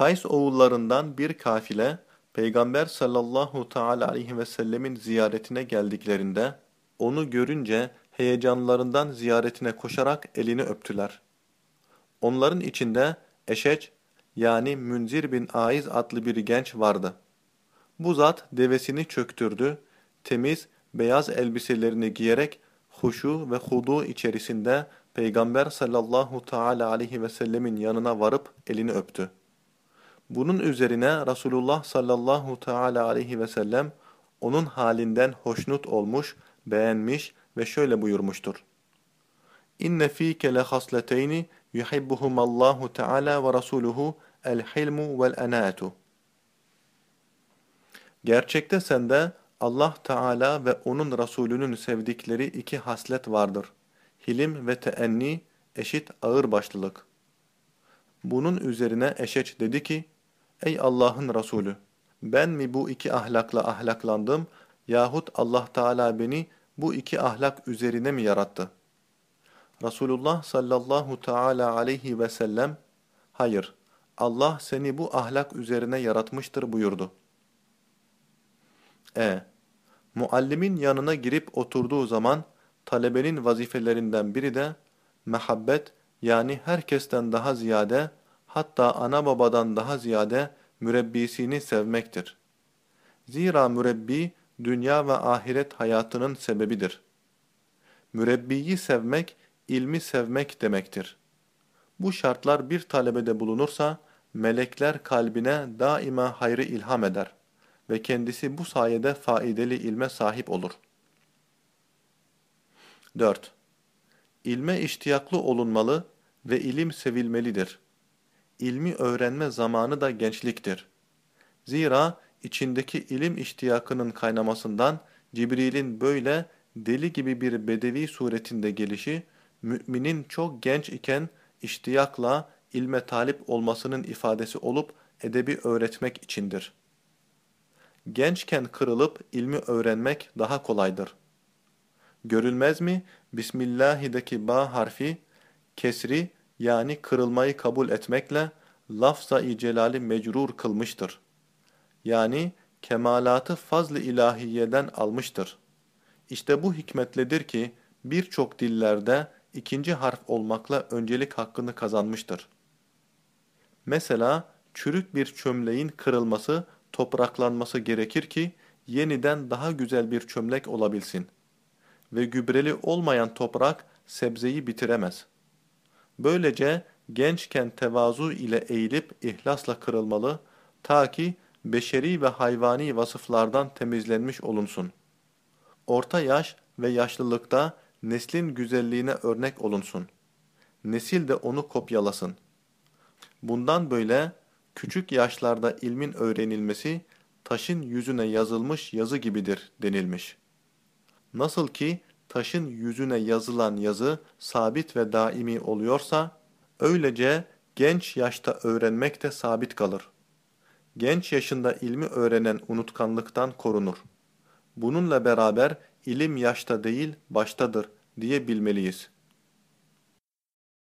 Kays oğullarından bir kafile Peygamber sallallahu teala aleyhi ve sellemin ziyaretine geldiklerinde onu görünce heyecanlarından ziyaretine koşarak elini öptüler. Onların içinde Eşeç yani Münzir bin Aiz adlı bir genç vardı. Bu zat devesini çöktürdü, temiz beyaz elbiselerini giyerek huşu ve hudu içerisinde Peygamber sallallahu teala aleyhi ve sellemin yanına varıp elini öptü. Bunun üzerine Resulullah sallallahu teala aleyhi ve sellem onun halinden hoşnut olmuş, beğenmiş ve şöyle buyurmuştur. İnne fîke le hasleteyni yuhibbuhumallahu teala ve rasuluhu el hilmu vel enaatu. Gerçekte sende Allah Teala ve onun Resulünün sevdikleri iki haslet vardır. Hilim ve teenni eşit ağırbaşlılık. Bunun üzerine Eşeç dedi ki, Ey Allah'ın Resulü! Ben mi bu iki ahlakla ahlaklandım yahut Allah Teala beni bu iki ahlak üzerine mi yarattı? Resulullah sallallahu teala aleyhi ve sellem, Hayır, Allah seni bu ahlak üzerine yaratmıştır buyurdu. E. Muallimin yanına girip oturduğu zaman talebenin vazifelerinden biri de mehabbet yani herkesten daha ziyade hatta ana babadan daha ziyade mürebbisini sevmektir. Zira mürebbi dünya ve ahiret hayatının sebebidir. Mürebbiyi sevmek, ilmi sevmek demektir. Bu şartlar bir talebede bulunursa, melekler kalbine daima hayrı ilham eder ve kendisi bu sayede faydalı ilme sahip olur. 4. İlme iştiyaklı olunmalı ve ilim sevilmelidir. İlmi öğrenme zamanı da gençliktir. Zira içindeki ilim iştiyakının kaynamasından Cibril'in böyle deli gibi bir bedevi suretinde gelişi, müminin çok genç iken iştiyakla ilme talip olmasının ifadesi olup edebi öğretmek içindir. Gençken kırılıp ilmi öğrenmek daha kolaydır. Görülmez mi? Bismillahideki ba harfi, kesri yani kırılmayı kabul etmekle lafza-i celali mecrur kılmıştır. Yani kemalatı fazl-ı ilahiyeden almıştır. İşte bu hikmetledir ki birçok dillerde ikinci harf olmakla öncelik hakkını kazanmıştır. Mesela çürük bir çömleğin kırılması, topraklanması gerekir ki yeniden daha güzel bir çömlek olabilsin. Ve gübreli olmayan toprak sebzeyi bitiremez. Böylece gençken tevazu ile eğilip ihlasla kırılmalı ta ki beşeri ve hayvani vasıflardan temizlenmiş olunsun. Orta yaş ve yaşlılıkta neslin güzelliğine örnek olunsun. Nesil de onu kopyalasın. Bundan böyle küçük yaşlarda ilmin öğrenilmesi taşın yüzüne yazılmış yazı gibidir denilmiş. Nasıl ki taşın yüzüne yazılan yazı sabit ve daimi oluyorsa, öylece genç yaşta öğrenmek de sabit kalır. Genç yaşında ilmi öğrenen unutkanlıktan korunur. Bununla beraber ilim yaşta değil baştadır diye bilmeliyiz.